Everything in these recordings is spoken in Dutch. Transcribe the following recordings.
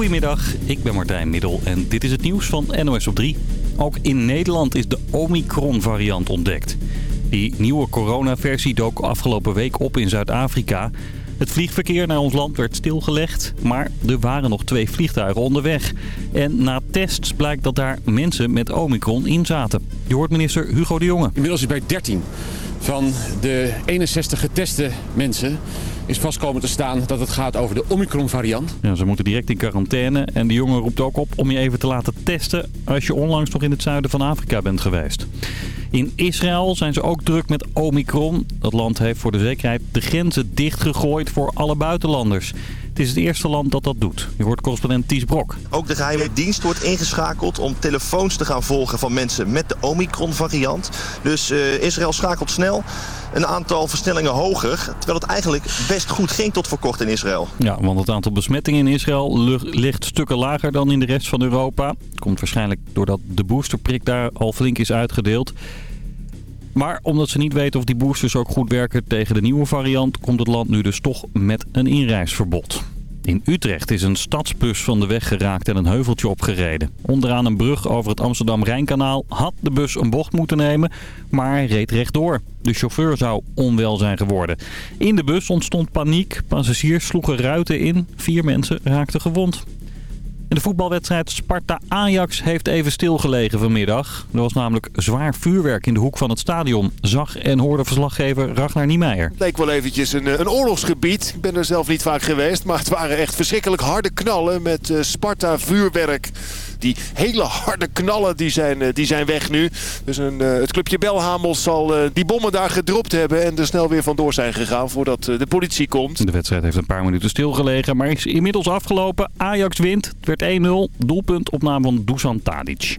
Goedemiddag, ik ben Martijn Middel en dit is het nieuws van NOS op 3. Ook in Nederland is de Omicron-variant ontdekt. Die nieuwe coronaversie dook afgelopen week op in Zuid-Afrika. Het vliegverkeer naar ons land werd stilgelegd, maar er waren nog twee vliegtuigen onderweg. En na tests blijkt dat daar mensen met Omicron in zaten. Je hoort minister Hugo de Jonge. Inmiddels is bij 13 van de 61 geteste mensen is vast komen te staan dat het gaat over de Omicron-variant. Ja, ze moeten direct in quarantaine en de jongen roept ook op om je even te laten testen als je onlangs nog in het zuiden van Afrika bent geweest. In Israël zijn ze ook druk met Omicron. Dat land heeft voor de zekerheid de grenzen dichtgegooid voor alle buitenlanders. Het is het eerste land dat dat doet. Je hoort correspondent Ties Brok. Ook de geheime dienst wordt ingeschakeld om telefoons te gaan volgen van mensen met de Omicron-variant. Dus uh, Israël schakelt snel een aantal versnellingen hoger. Terwijl het eigenlijk best goed ging tot voor kort in Israël. Ja, want het aantal besmettingen in Israël ligt stukken lager dan in de rest van Europa. Komt waarschijnlijk doordat de boosterprik daar al flink is uitgedeeld. Maar omdat ze niet weten of die boosters ook goed werken tegen de nieuwe variant... komt het land nu dus toch met een inreisverbod. In Utrecht is een stadsbus van de weg geraakt en een heuveltje opgereden. Onderaan een brug over het Amsterdam-Rijnkanaal had de bus een bocht moeten nemen, maar reed rechtdoor. De chauffeur zou onwel zijn geworden. In de bus ontstond paniek. Passagiers sloegen ruiten in. Vier mensen raakten gewond. En de voetbalwedstrijd Sparta-Ajax heeft even stilgelegen vanmiddag. Er was namelijk zwaar vuurwerk in de hoek van het stadion. Zag en hoorde verslaggever Ragnar Niemeyer. Het leek wel eventjes een, een oorlogsgebied. Ik ben er zelf niet vaak geweest, maar het waren echt verschrikkelijk harde knallen met uh, Sparta-vuurwerk. Die hele harde knallen die zijn, eh, die zijn weg nu. Dus een, uh, het clubje Belhamels zal uh, die bommen daar gedropt hebben en er snel weer vandoor zijn gegaan voordat de politie komt. De wedstrijd heeft een paar minuten stilgelegen, maar is inmiddels afgelopen. Ajax wint. Het werd 1-0. Doelpunt op naam van Dusan Tadic.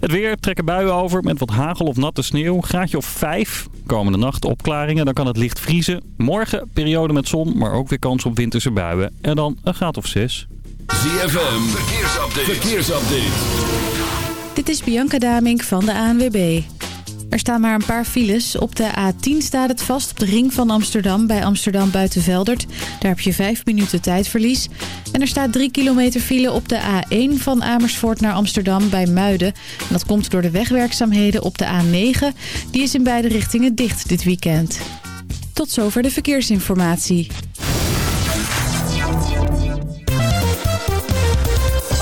Het weer trekken buien over met wat hagel of natte sneeuw. Graadje of 5. Komende nacht opklaringen, dan kan het licht vriezen. Morgen periode met zon, maar ook weer kans op winterse buien. En dan een graad of 6. ZFM, verkeersupdate. verkeersupdate. Dit is Bianca Damink van de ANWB. Er staan maar een paar files. Op de A10 staat het vast op de ring van Amsterdam bij Amsterdam Buitenveldert. Daar heb je 5 minuten tijdverlies. En er staat 3 kilometer file op de A1 van Amersfoort naar Amsterdam bij Muiden. En dat komt door de wegwerkzaamheden op de A9. Die is in beide richtingen dicht dit weekend. Tot zover de verkeersinformatie.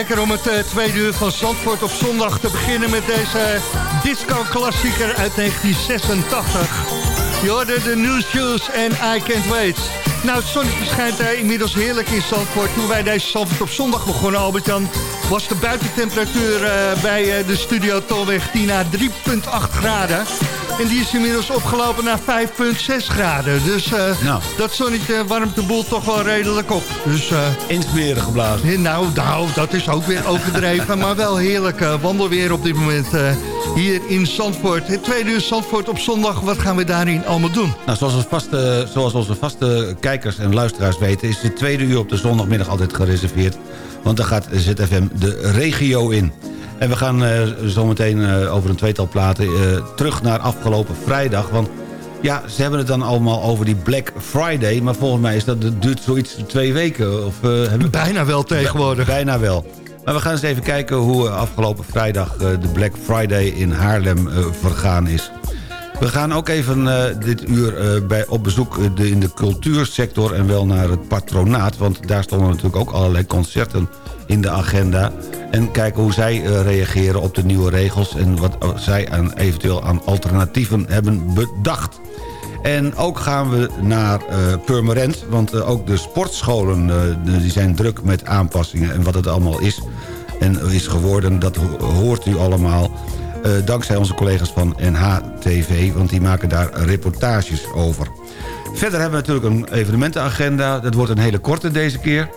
Lekker om het uh, tweede uur van Zandvoort op zondag te beginnen met deze disco-klassieker uit 1986. Je hoorde de New Shoes en I Can't Wait. Nou, het zonnetje schijnt uh, inmiddels heerlijk in Zandvoort. Toen wij deze Zandvoort op zondag begonnen, Albert-Jan... was de buitentemperatuur bij de studio Tolweg 10 à 3,8 graden. En die is inmiddels opgelopen naar 5,6 graden. Dus uh, nou. dat zonnetje warmt de boel toch wel redelijk op. Dus, uh, Insmeren geblazen. Nou, nou, dat is ook weer overdreven. maar wel heerlijk uh, wandelweer op dit moment hier in Zandvoort. Het tweede uur Zandvoort op zondag. Wat gaan we daarin allemaal doen? Nou, zoals, we vaste, zoals onze vaste kijkers en luisteraars weten... is het tweede uur op de zondagmiddag altijd gereserveerd. Want dan gaat ZFM de regio in. En we gaan uh, zometeen uh, over een tweetal platen uh, terug naar afgelopen vrijdag. Want ja, ze hebben het dan allemaal over die Black Friday. Maar volgens mij is dat, dat duurt zoiets twee weken. Of, hebben... Bijna wel tegenwoordig. Bijna wel. Maar we gaan eens even kijken hoe afgelopen vrijdag de Black Friday in Haarlem vergaan is. We gaan ook even dit uur bij, op bezoek in de cultuursector en wel naar het patronaat. Want daar stonden natuurlijk ook allerlei concerten in de agenda. En kijken hoe zij uh, reageren op de nieuwe regels... en wat zij aan, eventueel aan alternatieven hebben bedacht. En ook gaan we naar uh, Purmerend, want ook de sportscholen die zijn druk met aanpassingen... en wat het allemaal is en is geworden, dat hoort u allemaal... dankzij onze collega's van NHTV, want die maken daar reportages over. Verder hebben we natuurlijk een evenementenagenda. Dat wordt een hele korte deze keer.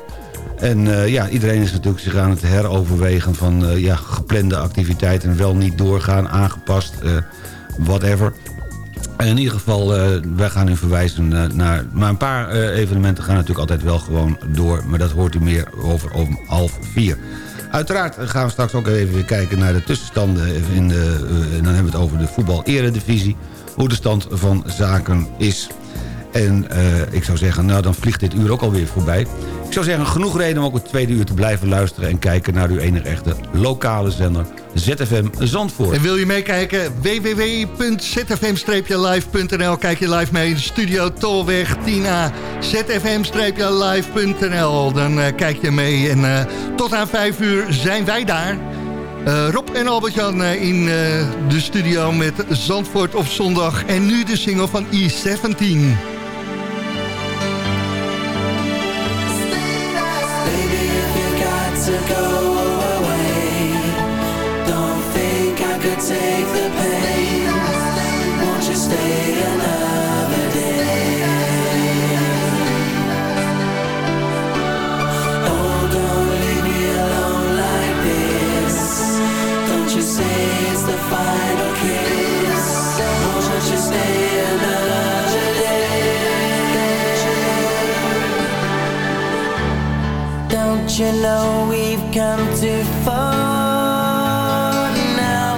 En uh, ja, iedereen is natuurlijk zich aan het heroverwegen van uh, ja, geplande activiteiten... wel niet doorgaan, aangepast, uh, whatever. En in ieder geval, wij gaan u verwijzen naar... maar een paar evenementen gaan natuurlijk altijd wel gewoon door... maar dat hoort u meer over om half vier. Uiteraard gaan we straks ook even weer kijken naar de tussenstanden... In de, en dan hebben we het over de voetbal-eredivisie... hoe de stand van zaken is... En ik zou zeggen, nou dan vliegt dit uur ook alweer voorbij. Ik zou zeggen, genoeg reden om ook het tweede uur te blijven luisteren... en kijken naar uw enige echte lokale zender ZFM Zandvoort. En wil je meekijken? www.zfm-live.nl Kijk je live mee in de studio Tolweg 10A. zfm-live.nl Dan uh, kijk je mee en uh, tot aan 5 uur zijn wij daar... Uh, Rob en Albert-Jan in de studio met Zandvoort op zondag. En nu de single van E17. You stay another day? Oh, don't leave me alone like this Don't you say it's the final kiss? Why should you stay another day? Don't you know we've come too far now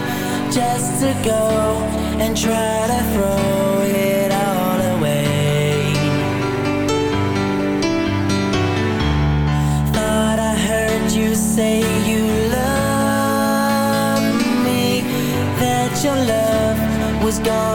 just to go and try to throw it all away. Thought I heard you say you love me, that your love was gonna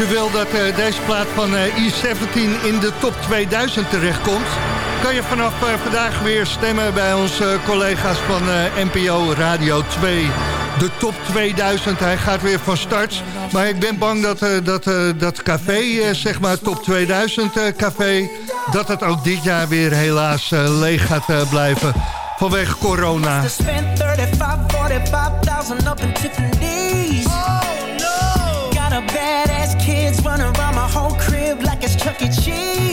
je wil dat eh, deze plaat van eh, E17 in de top 2000 terechtkomt... kan je vanaf eh, vandaag weer stemmen bij onze collega's van NPO Radio 2. De top 2000, hij gaat weer van start. Maar ik ben bang dat dat, dat café, zeg maar top 2000 café... dat het ook dit jaar weer helaas leeg gaat blijven vanwege corona. Kids running around my whole crib like it's Chuck E. Cheese.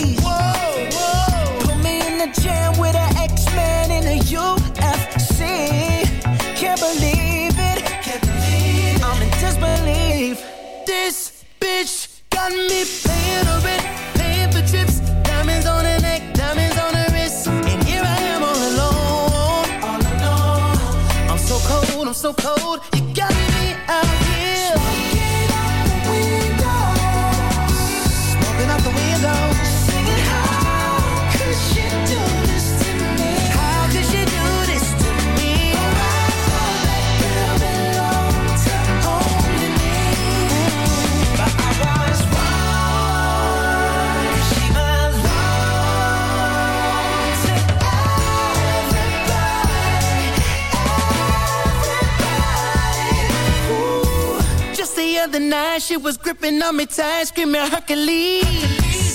Was gripping on me tight, screaming Hercules.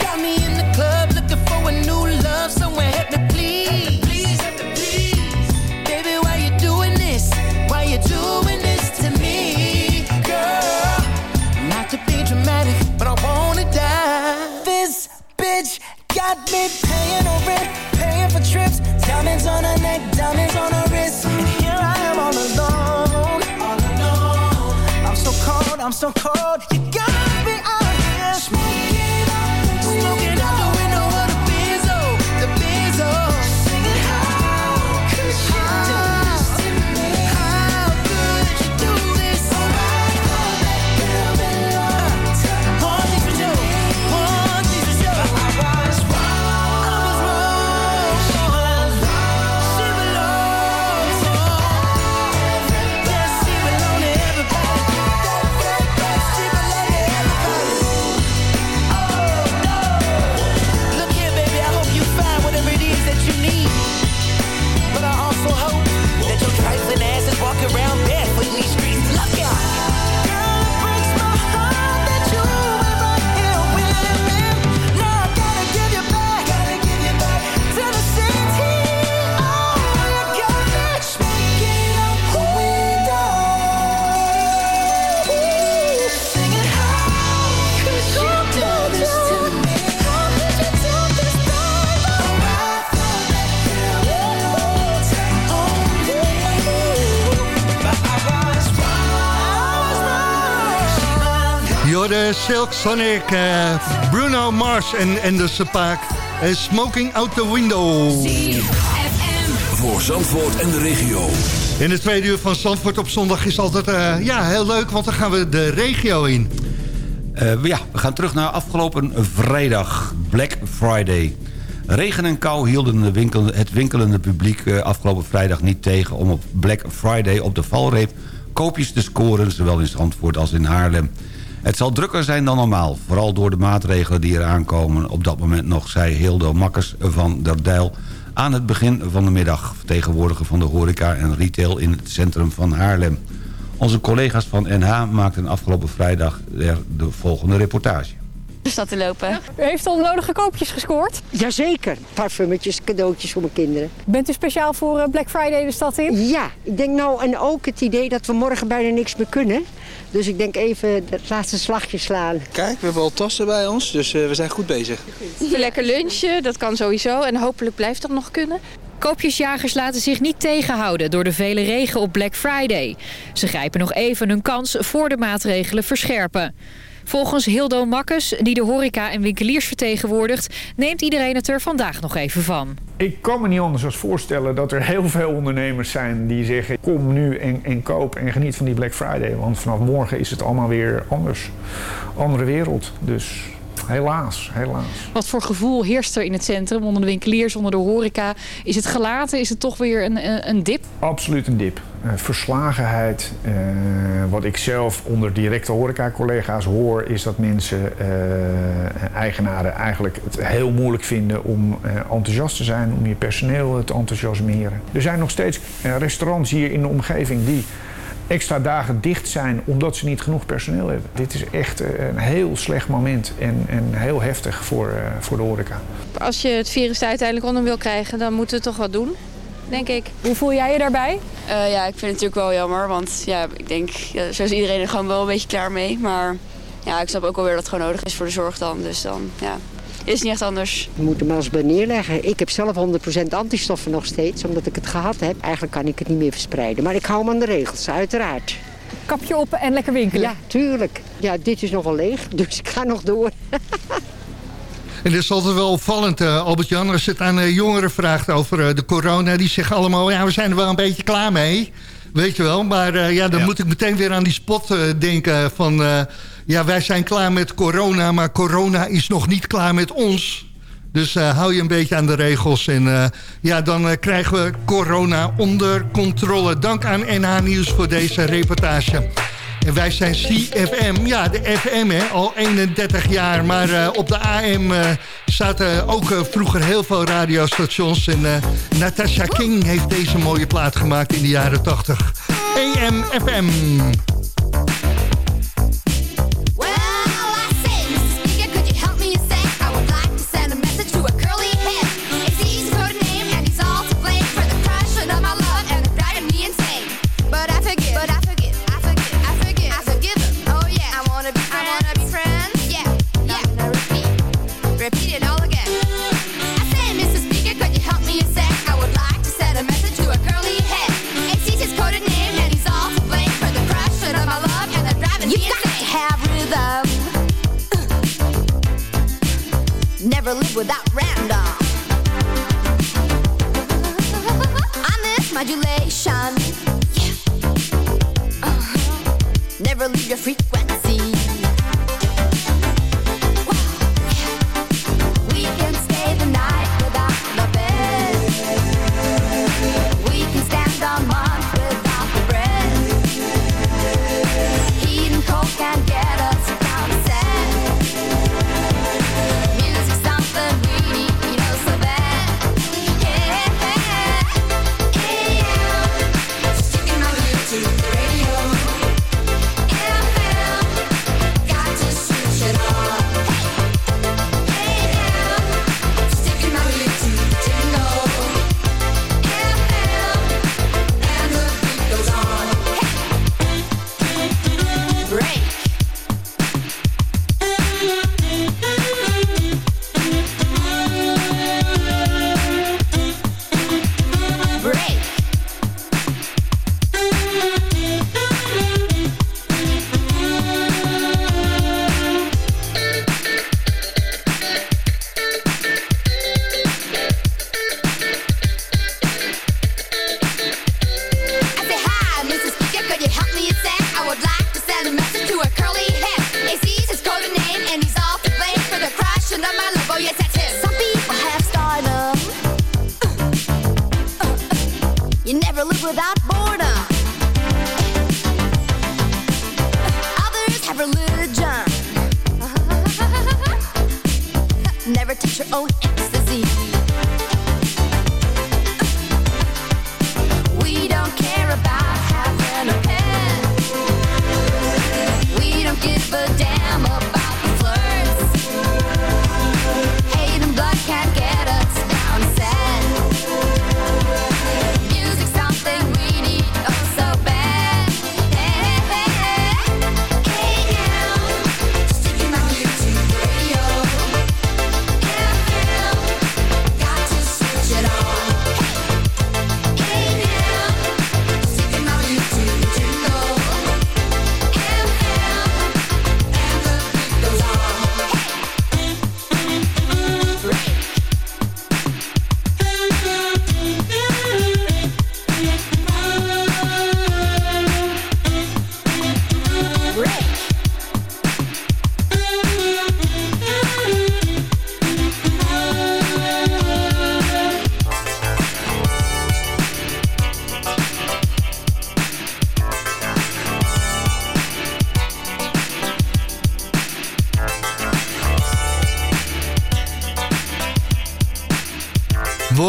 Got me in the club looking for a new love, someone help me please. Baby, why you doing this? Why you doing this to me, girl? Not to be dramatic, but I wanna die. This bitch got me I'm so cold. You Silk Sonic, uh, Bruno Mars en Anderson Paak. Uh, smoking out the window. Voor Zandvoort en de regio. In de tweede uur van Zandvoort op zondag is altijd uh, ja, heel leuk, want dan gaan we de regio in. Uh, ja, we gaan terug naar afgelopen vrijdag, Black Friday. Regen en kou hielden de winkel, het winkelende publiek uh, afgelopen vrijdag niet tegen... om op Black Friday op de valreep koopjes te scoren... zowel in Zandvoort als in Haarlem. Het zal drukker zijn dan normaal, vooral door de maatregelen die eraan komen. Op dat moment nog, zei Hildo Makkers van der Dijl... aan het begin van de middag, vertegenwoordiger van de horeca en retail... in het centrum van Haarlem. Onze collega's van NH maakten afgelopen vrijdag er de volgende reportage. De stad te lopen. U heeft al nodige koopjes gescoord? Jazeker, parfummetjes, cadeautjes voor mijn kinderen. Bent u speciaal voor eh, Black Friday de stad in? Ja, ik denk nou en ook het idee dat we morgen bijna niks meer kunnen. Dus ik denk even het laatste slagje slaan. Kijk, we hebben al tassen bij ons, dus uh, we zijn goed bezig. Even lekker lunchen, dat kan sowieso. En hopelijk blijft dat nog kunnen. Koopjesjagers laten zich niet tegenhouden door de vele regen op Black Friday. Ze grijpen nog even hun kans voor de maatregelen verscherpen. Volgens Hildo Makkes, die de horeca en winkeliers vertegenwoordigt... neemt iedereen het er vandaag nog even van. Ik kan me niet anders als voorstellen dat er heel veel ondernemers zijn die zeggen... kom nu en, en koop en geniet van die Black Friday. Want vanaf morgen is het allemaal weer anders. Andere wereld. Dus Helaas, helaas. Wat voor gevoel heerst er in het centrum onder de winkeliers, onder de horeca? Is het gelaten? Is het toch weer een, een, dip? Absoluut een dip. Uh, verslagenheid. Uh, wat ik zelf onder directe horeca-collega's hoor... is dat mensen, uh, eigenaren, eigenlijk het heel moeilijk vinden... om enthousiast te zijn, om je personeel te enthousiasmeren. Er zijn nog steeds restaurants hier in de omgeving... die extra dagen dicht zijn omdat ze niet genoeg personeel hebben. Dit is echt een heel slecht moment en, en heel heftig voor, voor de horeca. Als je het virus uiteindelijk onder wil krijgen, dan moeten we toch wat doen denk ik. Hoe voel jij je daarbij? Uh, ja, ik vind het natuurlijk wel jammer. Want ja, ik denk, ja, zoals iedereen er gewoon wel een beetje klaar mee. Maar ja, ik snap ook wel weer dat het gewoon nodig is voor de zorg dan. Dus dan, ja, is niet echt anders. Je moet hem maar eens bij neerleggen. Ik heb zelf 100% antistoffen nog steeds, omdat ik het gehad heb. Eigenlijk kan ik het niet meer verspreiden. Maar ik hou me aan de regels, uiteraard. Kapje op en lekker winkelen? Ja, tuurlijk. Ja, dit is nog wel leeg, dus ik ga nog door. En dat is altijd wel opvallend, uh, Albert-Jan, als het aan uh, jongeren vraagt over uh, de corona. Die zeggen allemaal, ja, we zijn er wel een beetje klaar mee. Weet je wel, maar ja, dan ja. moet ik meteen weer aan die spot denken van... ja, wij zijn klaar met corona, maar corona is nog niet klaar met ons. Dus hou je een beetje aan de regels en ja, dan krijgen we corona onder controle. Dank aan NH Nieuws voor deze reportage. En wij zijn CFM. Ja, de FM, hè, al 31 jaar. Maar op de AM uh, zaten ook vroeger heel veel radiostations. En Natasha King heeft deze mooie plaat gemaakt in de jaren 80. AM, FM. Without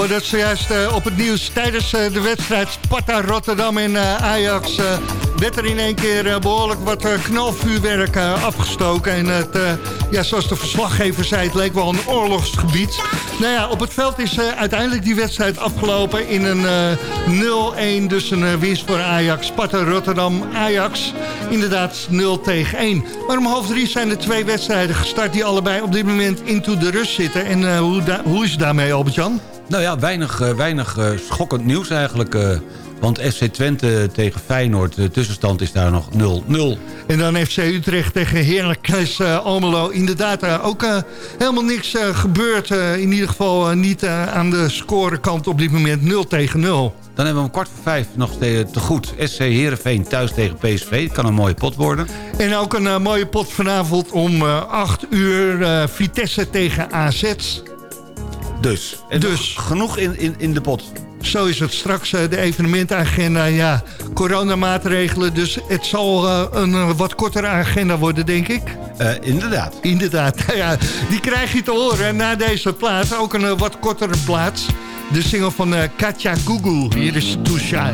Hoorden het zojuist eh, op het nieuws tijdens eh, de wedstrijd Sparta-Rotterdam en eh, Ajax... werd er in één keer eh, behoorlijk wat knalvuurwerk afgestoken. En het, ja, zoals de verslaggever zei, het leek wel een oorlogsgebied. Nou ja, op het veld is uiteindelijk die wedstrijd afgelopen in een eh, 0-1. Dus een winst voor Ajax. Sparta-Rotterdam-Ajax. Inderdaad 0 tegen 1. Maar om half drie zijn er twee wedstrijden gestart... die allebei op dit moment into de rust zitten. En hoe, hoe is het daarmee, Albert-Jan? Nou ja, weinig, eh, weinig eh, schokkend nieuws eigenlijk. eh, want FC Twente tegen Feyenoord, de tussenstand is daar nog 0-0. En dan FC Utrecht tegen Heracles Almelo. Inderdaad, ook helemaal niks gebeurd. in ieder geval niet aan de scorekant op dit moment 0 tegen 0. Dan hebben we om kwart voor vijf nog te goed. SC Heerenveen thuis tegen PSV. Het kan een mooie pot worden. En ook een mooie pot vanavond om eh 8 uur. Vitesse tegen AZ. Dus, dus. genoeg in, in, in de pot. Zo is het straks eh, de evenementagenda. Ja, coronamaatregelen. Dus het zal eh, een eh, wat kortere agenda worden, denk ik. Inderdaad. Inderdaad. Ja, die krijg je te horen na deze plaats. Ook een wat kortere plaats. De single van Katja Gugu. Hier is Too Shy.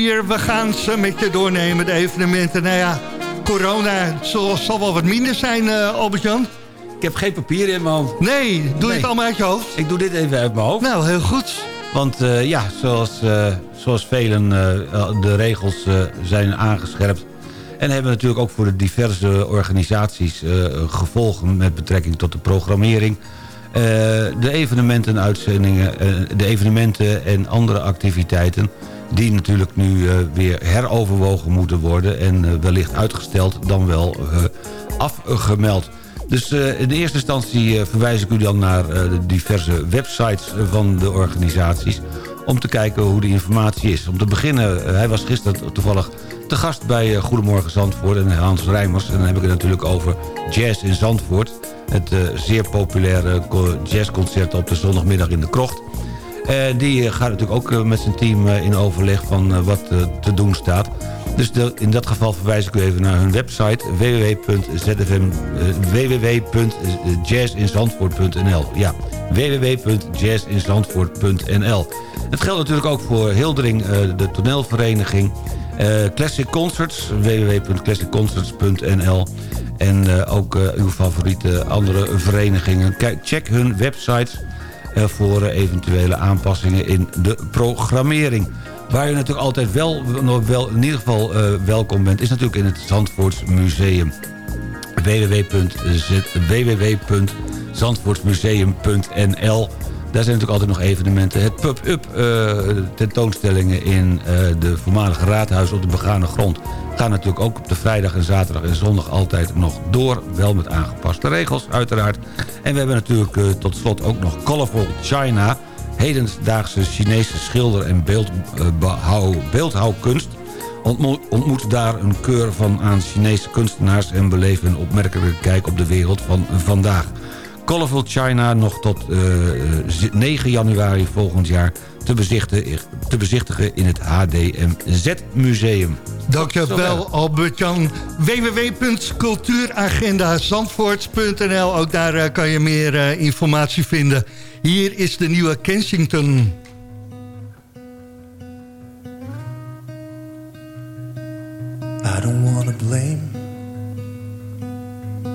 Vier. We gaan ze met je doornemen, de evenementen. Nou ja, corona zal, zal wel wat minder zijn, eh Albert-Jan. Ik heb geen papier in mijn hand. Nee, doe je Nee. het allemaal uit je hoofd? Ik doe dit even uit mijn hoofd. Nou, heel goed. Want eh, ja, zoals, eh, zoals velen de regels zijn aangescherpt... en hebben natuurlijk ook voor de diverse organisaties gevolgen... met betrekking tot de programmering... De evenementen, uitzendingen, eh, de evenementen en andere activiteiten... die natuurlijk nu eh, weer heroverwogen moeten worden... en eh, wellicht uitgesteld dan wel eh, afgemeld. Dus in eerste instantie verwijs ik u dan naar de diverse websites van de organisaties... om te kijken hoe de informatie is. Om te beginnen, hij was gisteren toevallig te gast bij Goedemorgen Zandvoort en Hans Rijmers. En dan heb ik het natuurlijk over Jazz in Zandvoort. Het zeer populaire co- jazzconcert op de zondagmiddag in de krocht. Eh, die eh, gaat natuurlijk ook eh, met zijn team in overleg van wat te doen staat. Dus in dat geval verwijs ik u even naar hun website www.jazzinzandvoort.nl Ja, www.jazzinzandvoort.nl Het geldt natuurlijk ook voor Hildering, de toneelvereniging. Classic Concerts, www.classicconcerts.nl en ook uw favoriete andere verenigingen. Kijk, check hun websites voor eventuele aanpassingen in de programmering. Waar je natuurlijk altijd wel, wel in ieder geval eh, welkom bent... is natuurlijk in het Zandvoorts Museum. www.z- www.zandvoortsmuseum.nl Daar zijn natuurlijk altijd nog evenementen. Het pub-up eh, tentoonstellingen in eh, de voormalige raadhuis op de begane grond... gaan natuurlijk ook op de vrijdag en zaterdag en zondag altijd nog door. Wel met aangepaste regels uiteraard. En we hebben natuurlijk eh, tot slot ook nog Colorful China... hedendaagse Chinese schilder- en beeldbehou, beeldhouwkunst... Ontmoet daar een keur van aan Chinese kunstenaars... en beleven een opmerkelijke kijk op de wereld van vandaag. Colorful China nog tot eh, 9 januari volgend jaar te bezichtigen, te bezichtigen in het HDMZ Museum. Dankjewel Albert-Jan. www.cultuuragendazandvoort.nl Ook daar eh, kan je meer eh, informatie vinden. Hier is de nieuwe Kensington. I don't wanna blame.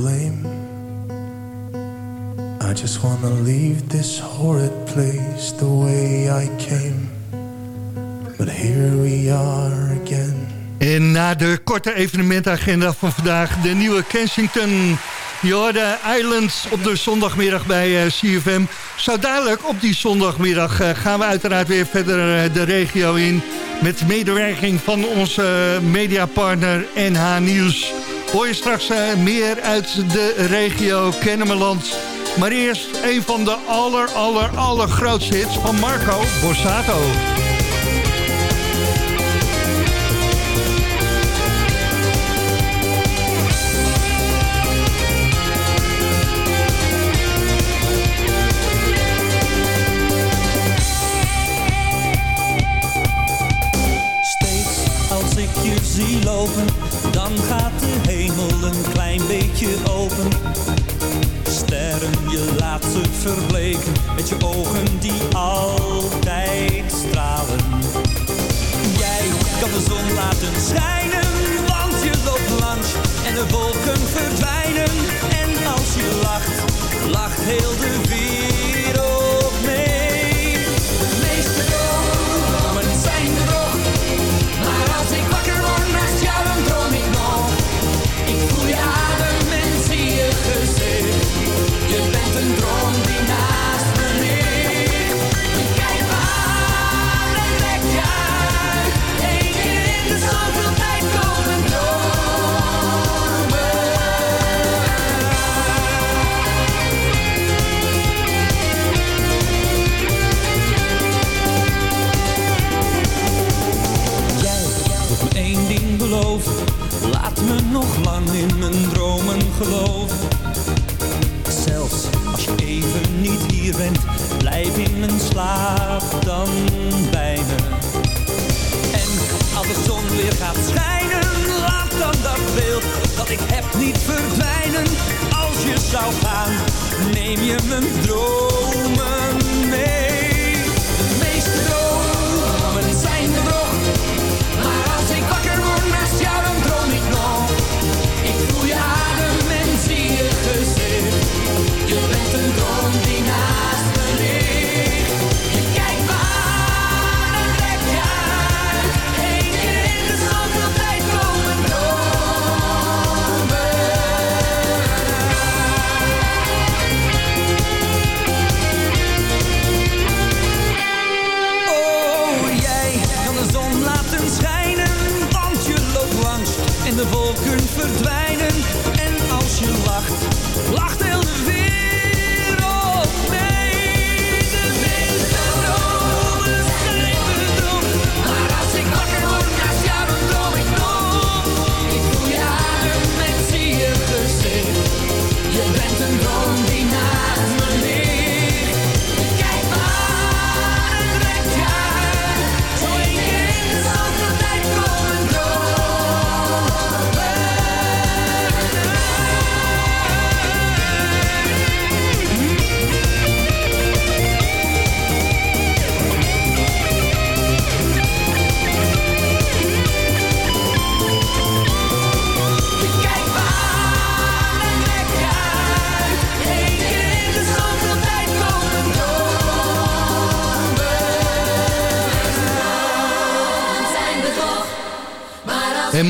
blame. I just wanna leave this horrid place the way I came. But here we are again. En na de korte evenementagenda van vandaag... de nieuwe Kensington... Je hoorde Islands op de zondagmiddag bij eh, CFM. Zo dadelijk op die zondagmiddag eh, gaan we uiteraard weer verder eh, de regio in... met medewerking van onze mediapartner NH Nieuws. Hoor je straks eh, meer uit de regio Kennemerland. Maar eerst een van de aller, aller, allergrootste hits van Marco Borsato.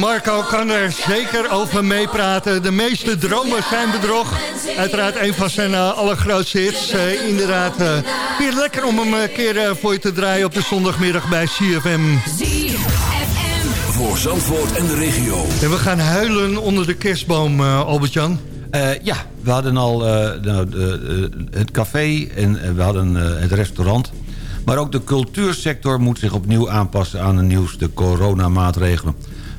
Marco kan er zeker over meepraten. De meeste dromen zijn bedrog. Uiteraard een van zijn eh, allergrootste hits. Eh, inderdaad, eh, weer lekker om hem een keer eh, voor je te draaien op de zondagmiddag bij CFM. Voor Zandvoort en de regio. En we gaan huilen onder de kerstboom, eh, Albert-Jan. Eh, ja, we hadden al eh, nou, de, eh, het café en we hadden eh, het restaurant. Maar ook de cultuursector moet zich opnieuw aanpassen aan de nieuwste coronamaatregelen.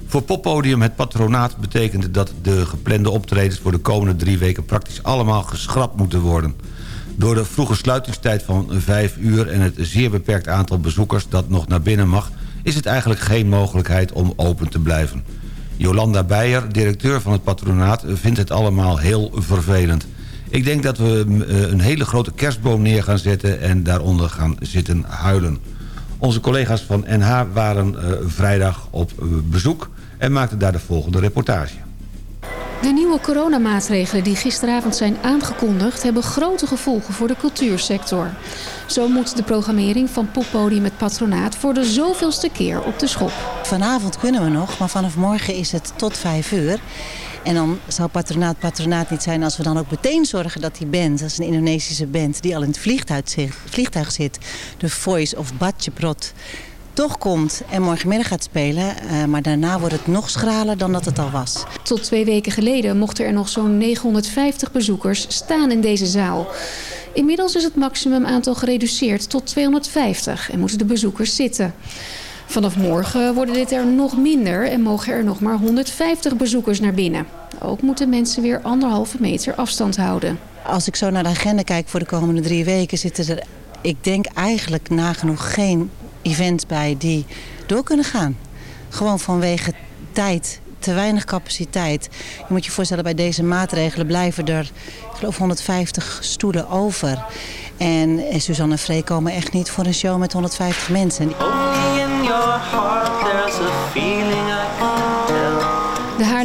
Voor poppodium Het Patronaat betekent dat de geplande optredens... voor de komende drie weken praktisch allemaal geschrapt moeten worden. Door de vroege sluitingstijd van 5 uur en het zeer beperkt aantal bezoekers dat nog naar binnen mag... is het eigenlijk geen mogelijkheid om open te blijven. Jolanda Beijer, directeur van het patronaat, vindt het allemaal heel vervelend. Ik denk dat we eh, een hele grote kerstboom neer gaan zetten en daaronder gaan zitten huilen. Onze collega's van NH waren eh, vrijdag op eh, bezoek en maakten daar de volgende reportage. De nieuwe coronamaatregelen die gisteravond zijn aangekondigd... hebben grote gevolgen voor de cultuursector. Zo moet de programmering van Poppodium met Patronaat... voor de zoveelste keer op de schop. Vanavond kunnen we nog, maar vanaf morgen is het tot vijf uur. En dan zou patronaat patronaat niet zijn als we dan ook meteen zorgen dat die band... dat is een Indonesische band die al in het vliegtuig zit, vliegtuig zit de Voice of Batjeprot toch komt en morgenmiddag gaat spelen. eh, maar daarna wordt het nog schraler dan dat het al was. Tot twee weken geleden mochten er nog zo'n 950 bezoekers staan in deze zaal. Inmiddels is het maximumaantal gereduceerd tot 250 en moeten de bezoekers zitten. Vanaf morgen worden dit er nog minder en mogen er nog maar 150 bezoekers naar binnen. Ook moeten mensen weer anderhalve meter afstand houden. Als ik zo naar de agenda kijk voor de komende drie weken... zitten er, ik denk eigenlijk nagenoeg geen events bij die door kunnen gaan. Gewoon vanwege tijd, te weinig capaciteit. Je moet je voorstellen, bij deze maatregelen blijven er... ik geloof 150 stoelen over. En Suzanne en Free komen echt niet voor een show met 150 mensen.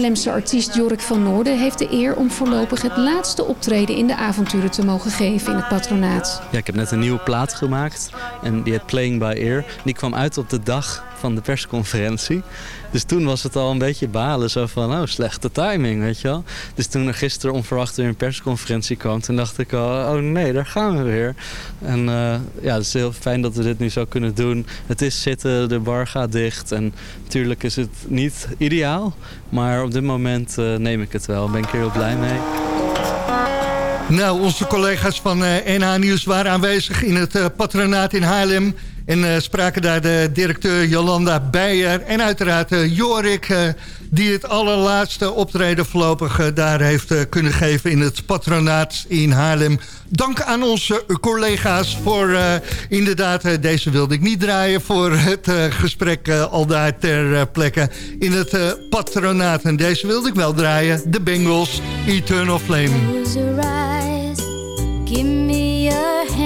Haarlemse artiest Jorik van Noorden heeft de eer om voorlopig het laatste optreden in de avonturen te mogen geven in het patronaat. Ja, ik heb net een nieuwe plaat gemaakt en die heet Playing by Ear. Die kwam uit op de dag van de persconferentie. Dus toen was het al een beetje balen, zo van, oh, slechte timing, weet je wel. Dus toen er gisteren onverwacht weer een persconferentie kwam, toen dacht ik al, oh nee, daar gaan we weer. En eh, ja, het is heel fijn dat we dit nu zo kunnen doen. Het is zitten, de bar gaat dicht en natuurlijk is het niet ideaal. Maar op dit moment eh, neem ik het wel, ben ik heel blij mee. Nou, onze collega's van eh, NH Nieuws waren aanwezig in het patronaat in Haarlem. En eh, spraken daar de directeur Jolanda Beijer en uiteraard eh, Jorik... eh, die het allerlaatste optreden voorlopig daar heeft kunnen geven... in het patronaat in Haarlem. Dank aan onze collega's voor inderdaad... deze wilde ik niet draaien voor het gesprek al daar ter plekke... in het patronaat. En deze wilde ik wel draaien. De Bengals, Eternal Flame. Give me your hand,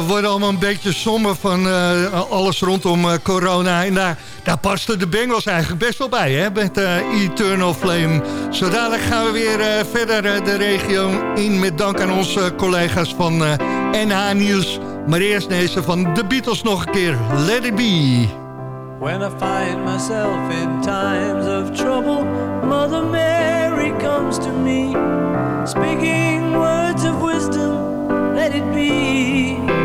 we worden allemaal een beetje somber van eh, alles rondom eh, corona. En daar, daar pasten de Bengals eigenlijk best wel bij, hè? Met eh, Eternal Flame. Zo dadelijk gaan we weer eh, verder eh, de regio in... met dank aan onze collega's van eh, NH Nieuws. Maar eerst deze van de Beatles nog een keer. Let it be. When I find myself in times of trouble, Mother Mary comes to me, speaking words of wisdom, let it be.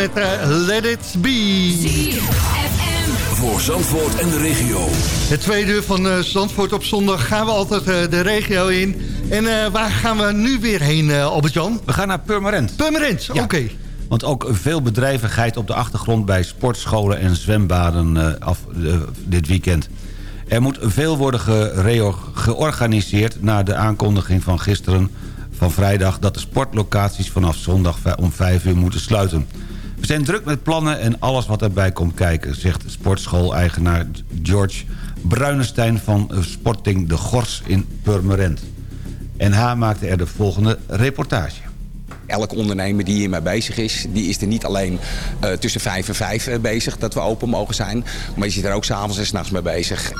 Met eh, Let It Be. Voor Zandvoort en de regio. Het tweede uur van eh, Zandvoort op zondag gaan we altijd eh, de regio in. En eh, waar gaan we nu weer heen, eh, Albert-Jan? We gaan naar Purmerend. Purmerend, oké. Want ook veel bedrijvigheid op de achtergrond bij sportscholen en zwembaden eh, af, dit weekend. Er moet veel worden georganiseerd na de aankondiging van gisteren van vrijdag... dat de sportlocaties vanaf zondag om 5 uur moeten sluiten. We zijn druk met plannen en alles wat erbij komt kijken... zegt sportschool-eigenaar George Bruinestein van Sporting de Gors in Purmerend. NH maakte er de volgende reportage. Elke ondernemer die hiermee bezig is, die is er niet alleen eh, tussen vijf en vijf eh, bezig dat we open mogen zijn. Maar je zit er ook s'avonds en s'nachts mee bezig.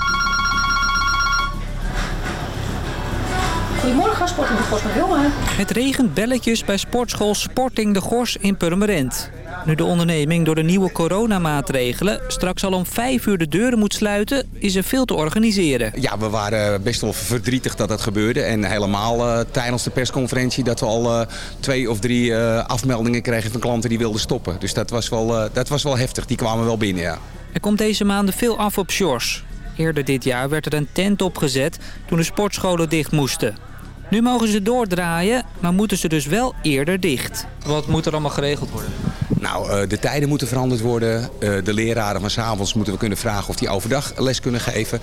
Goedemorgen, Sporting de Gors met Wilma. Het regent belletjes bij sportschool Sporting de Gors in Purmerend. Nu de onderneming door de nieuwe coronamaatregelen straks al om vijf uur de deuren moet sluiten, is er veel te organiseren. Ja, we waren best wel verdrietig dat dat gebeurde. En helemaal eh, tijdens de persconferentie dat we al eh, twee of drie eh, afmeldingen kregen van klanten die wilden stoppen. Dus dat was wel, dat was wel heftig. Die kwamen wel binnen, ja. Er komt deze maanden veel af op shores. Eerder dit jaar werd er een tent opgezet toen de sportscholen dicht moesten. Nu mogen ze doordraaien, maar moeten ze dus wel eerder dicht. Wat moet er allemaal geregeld worden? Nou, eh, de tijden moeten veranderd worden. Eh, de leraren van 's avonds moeten we kunnen vragen of die overdag les kunnen geven.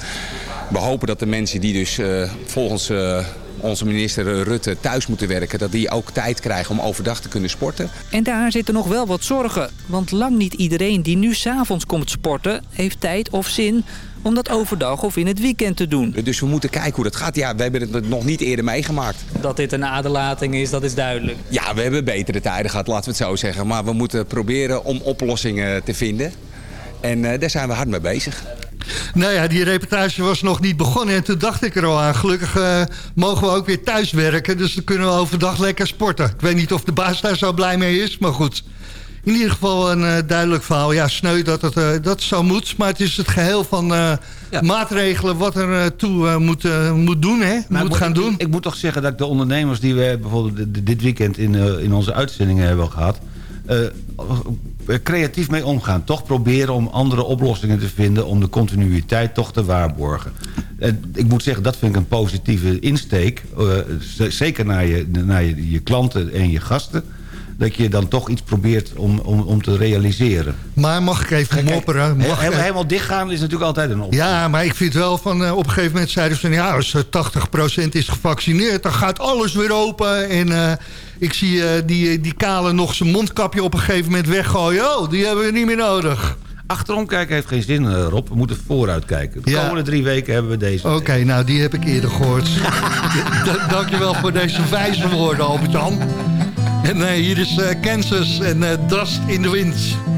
We hopen dat de mensen die dus eh, volgens eh, onze minister Rutte thuis moeten werken... dat die ook tijd krijgen om overdag te kunnen sporten. En daar zitten nog wel wat zorgen. Want lang niet iedereen die nu s'avonds komt sporten... heeft tijd of zin om dat overdag of in het weekend te doen. Dus we moeten kijken hoe dat gaat. Ja, we hebben het nog niet eerder meegemaakt. Dat dit een aderlating is, dat is duidelijk. Ja, we hebben betere tijden gehad, laten we het zo zeggen. Maar we moeten proberen om oplossingen te vinden. En eh, daar zijn we hard mee bezig. Nou ja, die reportage was nog niet begonnen. En toen dacht ik er al aan. Gelukkig eh, mogen we ook weer thuis werken. Dus dan kunnen we overdag lekker sporten. Ik weet niet of de baas daar zo blij mee is. Maar goed. In ieder geval een eh, duidelijk verhaal. Ja, sneu dat het, eh, dat zo moet. Maar het is het geheel van eh, maatregelen wat er toe moet, moet doen. Hè? Maar moet ik gaan ik- doen. Ik, moet toch zeggen dat de ondernemers die we bijvoorbeeld dit weekend in, in onze uitzendingen hebben gehad... creatief mee omgaan. Toch proberen om andere oplossingen te vinden... om de continuïteit toch te waarborgen. En ik moet zeggen, dat vind ik een positieve insteek. zeker naar, je, naar je, je klanten en je gasten. Dat je dan toch iets probeert om, om, om te realiseren. Maar mag ik even mopperen? Mag, Helemaal, eh, helemaal dichtgaan is natuurlijk altijd een optie. Ja, maar ik vind wel van eh, op een gegeven moment zeiden ze ja, als eh, 80% is gevaccineerd, dan gaat alles weer open. En eh, ik zie eh, die, die kale nog zijn mondkapje op een gegeven moment weggooien. Oh, die hebben we niet meer nodig. Achterom kijken heeft geen zin, eh, Rob. We moeten vooruit kijken. De Ja. komende drie weken hebben we deze. Oké, nou die heb ik eerder gehoord. Dankjewel voor deze wijze woorden, Albert-Jan. En eh, hier is eh, Kansas en eh, Dust in the Wind.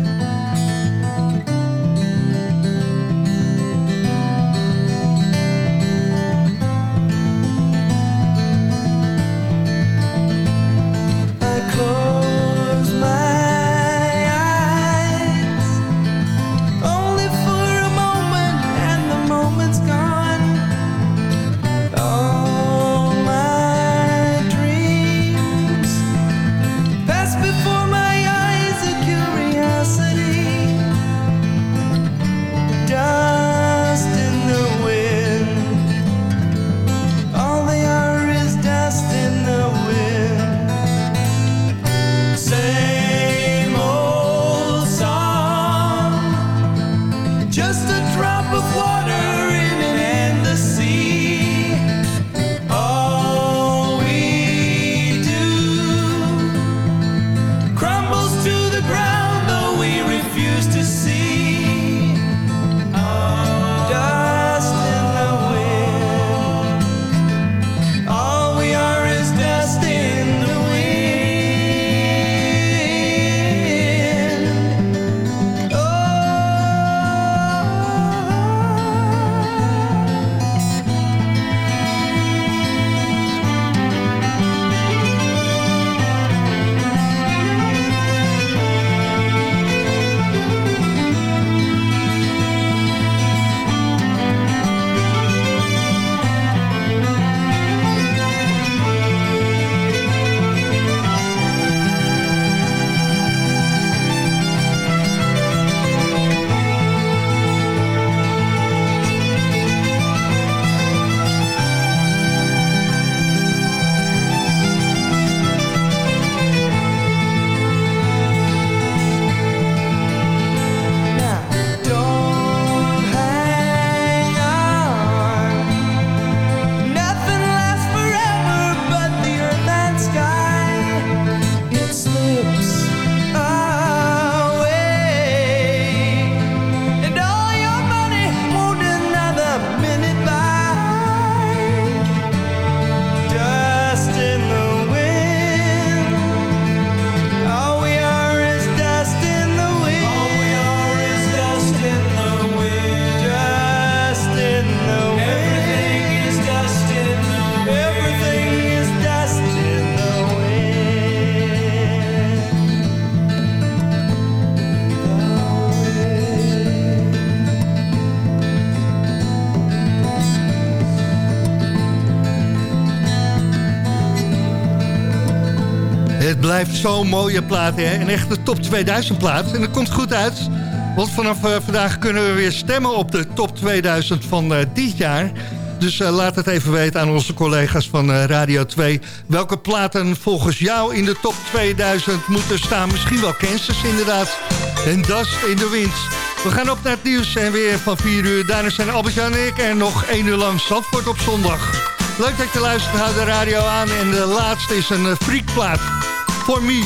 Zo'n mooie plaat, hè? Een echte top 2000 plaat. En dat komt goed uit, want vanaf eh, vandaag kunnen we weer stemmen op de top 2000 van eh, dit jaar. Dus eh, laat het even weten aan onze collega's van Radio 2. Welke platen volgens jou in de top 2000 moeten staan? Misschien wel Kansas inderdaad. En Dust in de Wind. We gaan op naar het nieuws en weer van 4 uur. Daarna zijn Albert-Jan en ik en nog 1 uur lang Zandvoort op zondag. Leuk dat je luistert, houd de radio aan. En de laatste is een freakplaat. For me,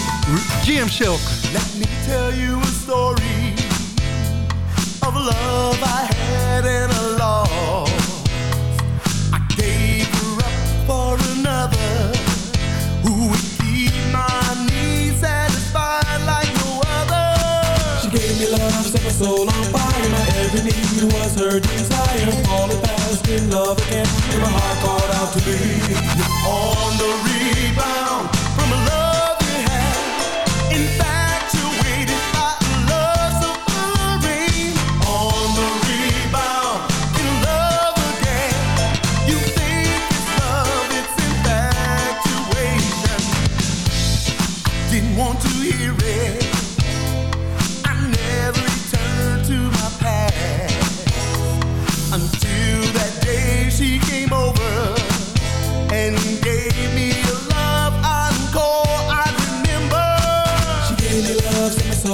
GM Silk. Let me tell you a story of a love I had and a loss. I gave her up for another who would keep my needs satisfied like no other. She gave me love, set my soul on fire. My every need was her desire. Falling fast in love again, and my heart called out to me. On the rebound from a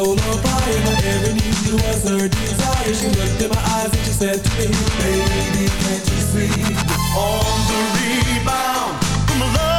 fire. Every need was her desire. She looked in my eyes and she said to me, Baby, can't you see? On the rebound from love